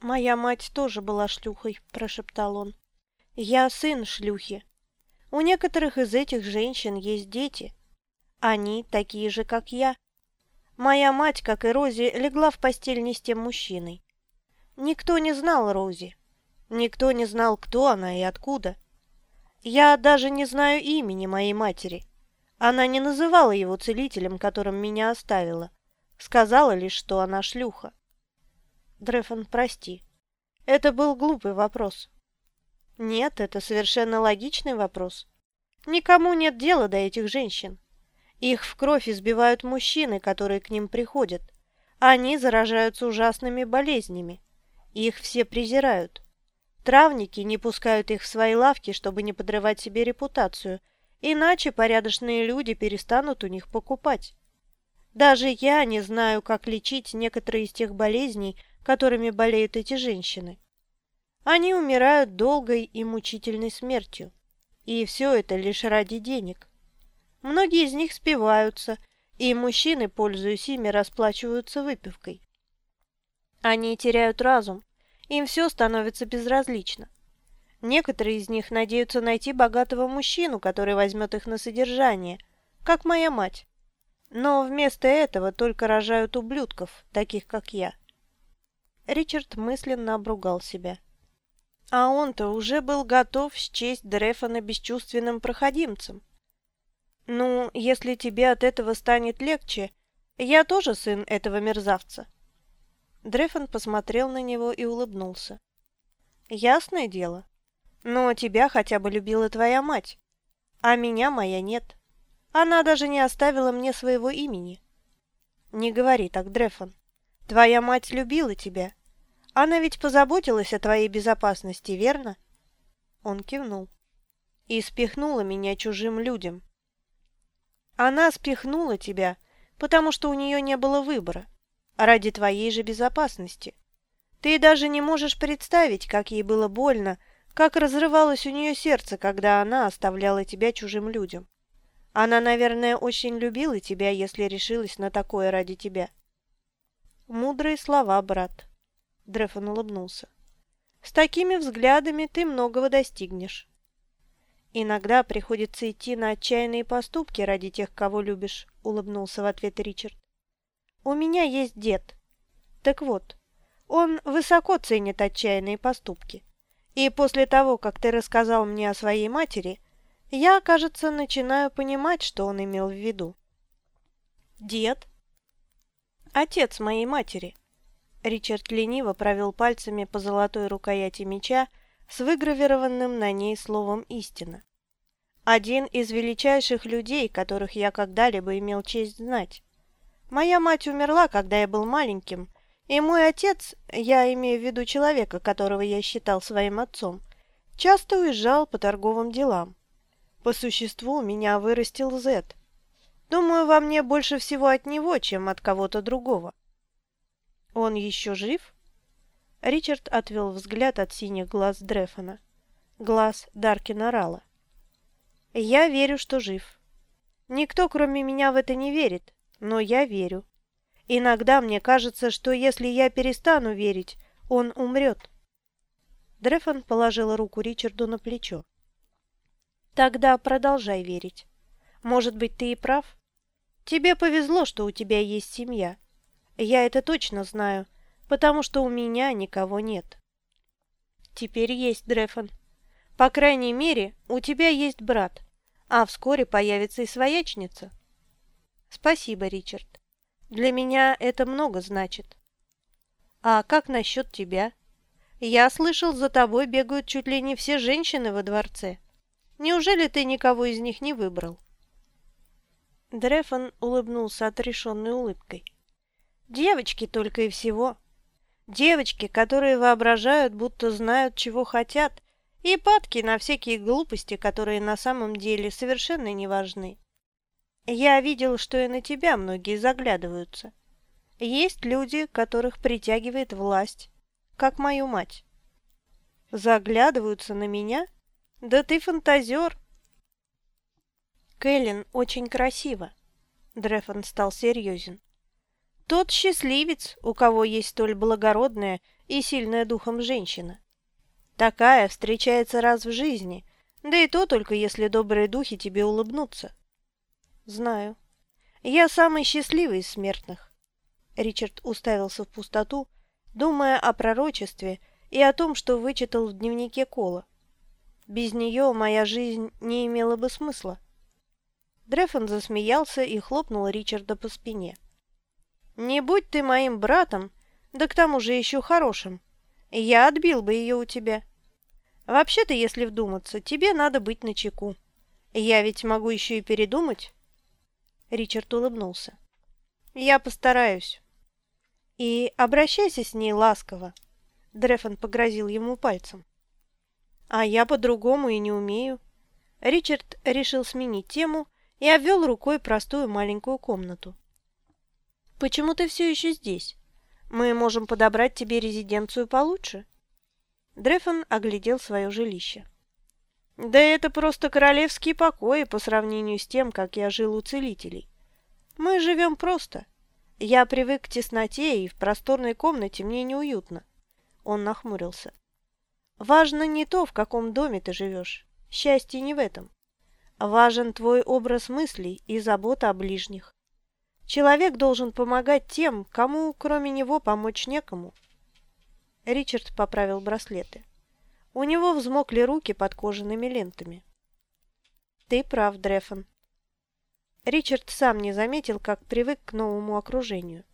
«Моя мать тоже была шлюхой», – прошептал он. «Я сын шлюхи. У некоторых из этих женщин есть дети. Они такие же, как я. Моя мать, как и Рози, легла в постель не с тем мужчиной. Никто не знал Рози. Никто не знал, кто она и откуда. Я даже не знаю имени моей матери. Она не называла его целителем, которым меня оставила. Сказала лишь, что она шлюха. Дрефон, прости. Это был глупый вопрос. Нет, это совершенно логичный вопрос. Никому нет дела до этих женщин. Их в кровь избивают мужчины, которые к ним приходят. Они заражаются ужасными болезнями. Их все презирают. Травники не пускают их в свои лавки, чтобы не подрывать себе репутацию, иначе порядочные люди перестанут у них покупать. Даже я не знаю, как лечить некоторые из тех болезней, которыми болеют эти женщины. Они умирают долгой и мучительной смертью. И все это лишь ради денег. Многие из них спиваются, и мужчины, пользуясь ими, расплачиваются выпивкой. Они теряют разум, им все становится безразлично. Некоторые из них надеются найти богатого мужчину, который возьмет их на содержание, как моя мать. Но вместо этого только рожают ублюдков, таких как я. Ричард мысленно обругал себя. А он-то уже был готов счесть Дрефона бесчувственным проходимцем. «Ну, если тебе от этого станет легче, я тоже сын этого мерзавца». Дрефон посмотрел на него и улыбнулся. «Ясное дело. Но тебя хотя бы любила твоя мать, а меня моя нет. Она даже не оставила мне своего имени». «Не говори так, Дрефон. Твоя мать любила тебя. Она ведь позаботилась о твоей безопасности, верно?» Он кивнул. «И спихнула меня чужим людям». Она спихнула тебя, потому что у нее не было выбора, ради твоей же безопасности. Ты даже не можешь представить, как ей было больно, как разрывалось у нее сердце, когда она оставляла тебя чужим людям. Она, наверное, очень любила тебя, если решилась на такое ради тебя. Мудрые слова, брат. Дрефон улыбнулся. С такими взглядами ты многого достигнешь. «Иногда приходится идти на отчаянные поступки ради тех, кого любишь», — улыбнулся в ответ Ричард. «У меня есть дед. Так вот, он высоко ценит отчаянные поступки. И после того, как ты рассказал мне о своей матери, я, кажется, начинаю понимать, что он имел в виду». «Дед?» «Отец моей матери». Ричард лениво провел пальцами по золотой рукояти меча, с выгравированным на ней словом «истина». Один из величайших людей, которых я когда-либо имел честь знать. Моя мать умерла, когда я был маленьким, и мой отец, я имею в виду человека, которого я считал своим отцом, часто уезжал по торговым делам. По существу меня вырастил Зет. Думаю, во мне больше всего от него, чем от кого-то другого. Он еще жив? Ричард отвел взгляд от синих глаз Дрефона. Глаз Даркина Рала. «Я верю, что жив. Никто, кроме меня, в это не верит, но я верю. Иногда мне кажется, что если я перестану верить, он умрет». Дрефон положил руку Ричарду на плечо. «Тогда продолжай верить. Может быть, ты и прав. Тебе повезло, что у тебя есть семья. Я это точно знаю» потому что у меня никого нет. Теперь есть Дрефон. По крайней мере, у тебя есть брат, а вскоре появится и своячница. Спасибо, Ричард. Для меня это много значит. А как насчет тебя? Я слышал, за тобой бегают чуть ли не все женщины во дворце. Неужели ты никого из них не выбрал? Дрефон улыбнулся отрешенной улыбкой. Девочки только и всего. Девочки, которые воображают, будто знают, чего хотят, и падки на всякие глупости, которые на самом деле совершенно не важны. Я видел, что и на тебя многие заглядываются. Есть люди, которых притягивает власть, как мою мать. Заглядываются на меня? Да ты фантазер. Кэлен очень красиво. Дрефон стал серьезен. Тот счастливец, у кого есть столь благородная и сильная духом женщина. Такая встречается раз в жизни, да и то только если добрые духи тебе улыбнутся. Знаю. Я самый счастливый из смертных. Ричард уставился в пустоту, думая о пророчестве и о том, что вычитал в дневнике Кола. Без нее моя жизнь не имела бы смысла. Дрефон засмеялся и хлопнул Ричарда по спине. «Не будь ты моим братом, да к тому же еще хорошим, я отбил бы ее у тебя. Вообще-то, если вдуматься, тебе надо быть начеку. Я ведь могу еще и передумать». Ричард улыбнулся. «Я постараюсь». «И обращайся с ней ласково», — Дрефон погрозил ему пальцем. «А я по-другому и не умею». Ричард решил сменить тему и обвел рукой простую маленькую комнату. «Почему ты все еще здесь? Мы можем подобрать тебе резиденцию получше». Дрефон оглядел свое жилище. «Да это просто королевские покои по сравнению с тем, как я жил у целителей. Мы живем просто. Я привык к тесноте, и в просторной комнате мне неуютно». Он нахмурился. «Важно не то, в каком доме ты живешь. Счастье не в этом. Важен твой образ мыслей и забота о ближних. Человек должен помогать тем, кому, кроме него, помочь некому. Ричард поправил браслеты. У него взмокли руки под кожаными лентами. Ты прав, Дрефон. Ричард сам не заметил, как привык к новому окружению.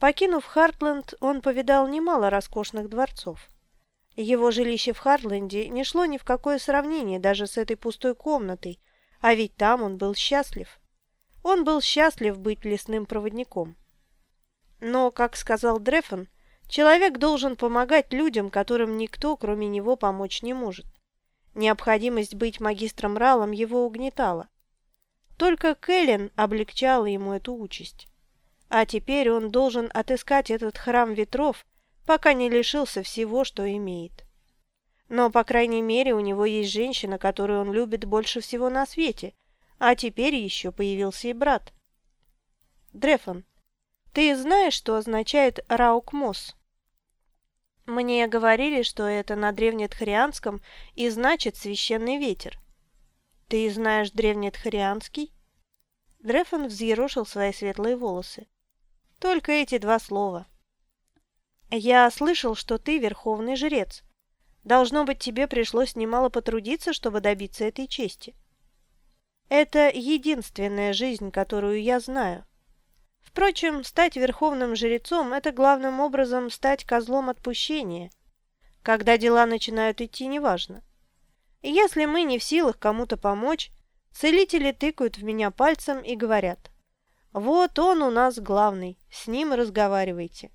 Покинув Хартленд, он повидал немало роскошных дворцов. Его жилище в Хартленде не шло ни в какое сравнение даже с этой пустой комнатой, а ведь там он был счастлив. Он был счастлив быть лесным проводником. Но, как сказал Дрефон, человек должен помогать людям, которым никто, кроме него, помочь не может. Необходимость быть магистром Ралом его угнетала. Только Кэлен облегчала ему эту участь. А теперь он должен отыскать этот храм ветров, пока не лишился всего, что имеет. Но, по крайней мере, у него есть женщина, которую он любит больше всего на свете, а теперь еще появился и брат. Дрефон, ты знаешь, что означает Раукмос? Мне говорили, что это на древнетхарианском и значит «священный ветер». Ты знаешь древнетхарианский? Дрефон взъерошил свои светлые волосы. Только эти два слова. Я слышал, что ты верховный жрец. Должно быть, тебе пришлось немало потрудиться, чтобы добиться этой чести. Это единственная жизнь, которую я знаю. Впрочем, стать верховным жрецом – это главным образом стать козлом отпущения. Когда дела начинают идти, неважно. Если мы не в силах кому-то помочь, целители тыкают в меня пальцем и говорят «Вот он у нас главный, с ним разговаривайте».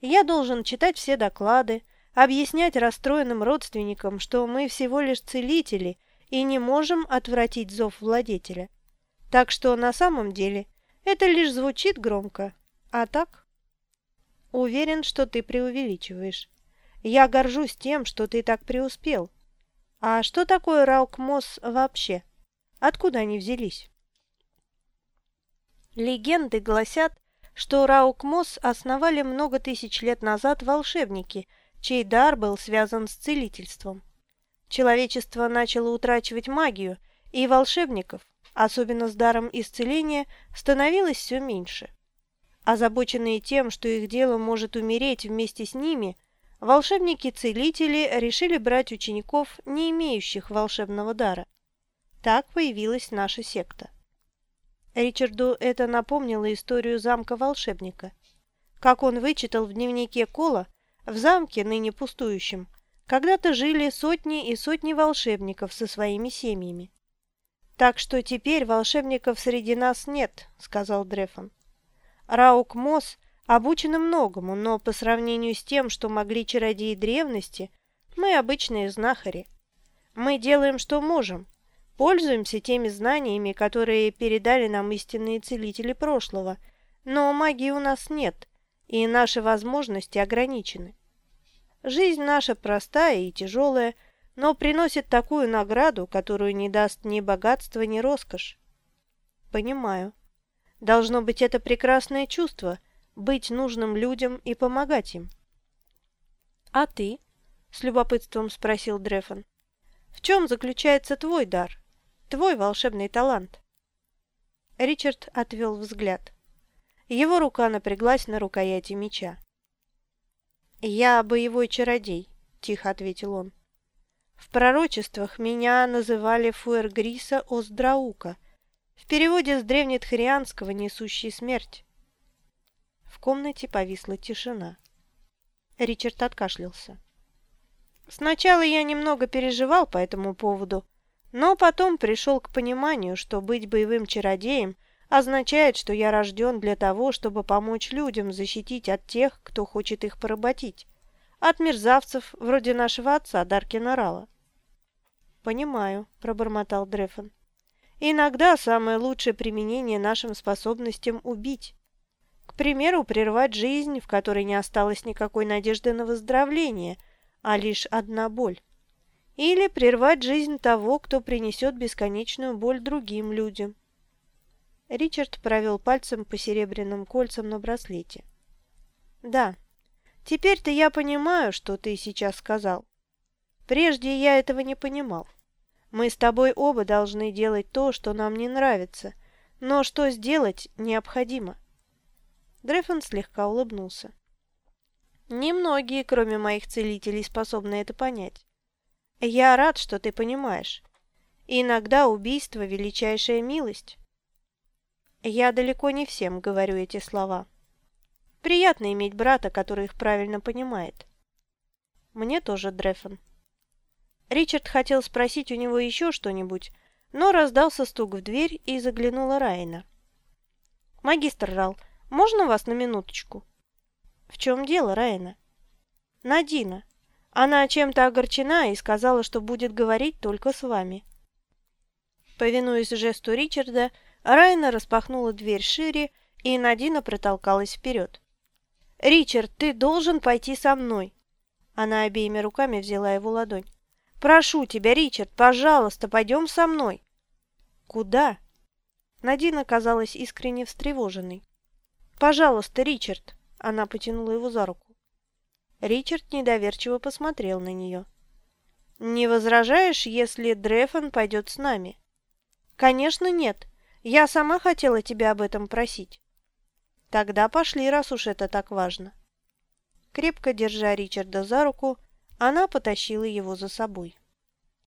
Я должен читать все доклады, объяснять расстроенным родственникам, что мы всего лишь целители – и не можем отвратить зов владетеля. Так что на самом деле это лишь звучит громко, а так? Уверен, что ты преувеличиваешь. Я горжусь тем, что ты так преуспел. А что такое Раукмос вообще? Откуда они взялись? Легенды гласят, что Раукмос основали много тысяч лет назад волшебники, чей дар был связан с целительством. Человечество начало утрачивать магию, и волшебников, особенно с даром исцеления, становилось все меньше. Озабоченные тем, что их дело может умереть вместе с ними, волшебники-целители решили брать учеников, не имеющих волшебного дара. Так появилась наша секта. Ричарду это напомнило историю замка волшебника. Как он вычитал в дневнике Кола, в замке, ныне пустующем, когда-то жили сотни и сотни волшебников со своими семьями. «Так что теперь волшебников среди нас нет», — сказал Дрефон. Раук Мосс обучены многому, но по сравнению с тем, что могли чародеи древности, мы обычные знахари. Мы делаем, что можем, пользуемся теми знаниями, которые передали нам истинные целители прошлого, но магии у нас нет, и наши возможности ограничены. Жизнь наша простая и тяжелая, но приносит такую награду, которую не даст ни богатство, ни роскошь. Понимаю. Должно быть это прекрасное чувство быть нужным людям и помогать им. «А ты?» – с любопытством спросил Дрефон. «В чем заключается твой дар, твой волшебный талант?» Ричард отвел взгляд. Его рука напряглась на рукояти меча. «Я боевой чародей», – тихо ответил он. «В пророчествах меня называли Фуэргриса Оздраука, в переводе с древнетхарианского «несущий смерть». В комнате повисла тишина. Ричард откашлялся. Сначала я немного переживал по этому поводу, но потом пришел к пониманию, что быть боевым чародеем означает, что я рожден для того, чтобы помочь людям защитить от тех, кто хочет их поработить, от мерзавцев, вроде нашего отца Даркина Рала. «Понимаю», – пробормотал Дрефон. «Иногда самое лучшее применение нашим способностям – убить. К примеру, прервать жизнь, в которой не осталось никакой надежды на выздоровление, а лишь одна боль. Или прервать жизнь того, кто принесет бесконечную боль другим людям. Ричард провел пальцем по серебряным кольцам на браслете. «Да, теперь-то я понимаю, что ты сейчас сказал. Прежде я этого не понимал. Мы с тобой оба должны делать то, что нам не нравится, но что сделать необходимо». Дрефон слегка улыбнулся. «Немногие, кроме моих целителей, способны это понять. Я рад, что ты понимаешь. иногда убийство – величайшая милость». Я далеко не всем говорю эти слова. Приятно иметь брата, который их правильно понимает. Мне тоже, Дрефон. Ричард хотел спросить у него еще что-нибудь, но раздался стук в дверь и заглянула Райна. «Магистр Рал, можно вас на минуточку?» «В чем дело, Райна?» «Надина. Она чем-то огорчена и сказала, что будет говорить только с вами». Повинуясь жесту Ричарда, Райна распахнула дверь шире, и Надина протолкалась вперед. «Ричард, ты должен пойти со мной!» Она обеими руками взяла его ладонь. «Прошу тебя, Ричард, пожалуйста, пойдем со мной!» «Куда?» Надина казалась искренне встревоженной. «Пожалуйста, Ричард!» Она потянула его за руку. Ричард недоверчиво посмотрел на нее. «Не возражаешь, если Дрефон пойдет с нами?» «Конечно, нет. Я сама хотела тебя об этом просить. Тогда пошли, раз уж это так важно. Крепко держа Ричарда за руку, она потащила его за собой.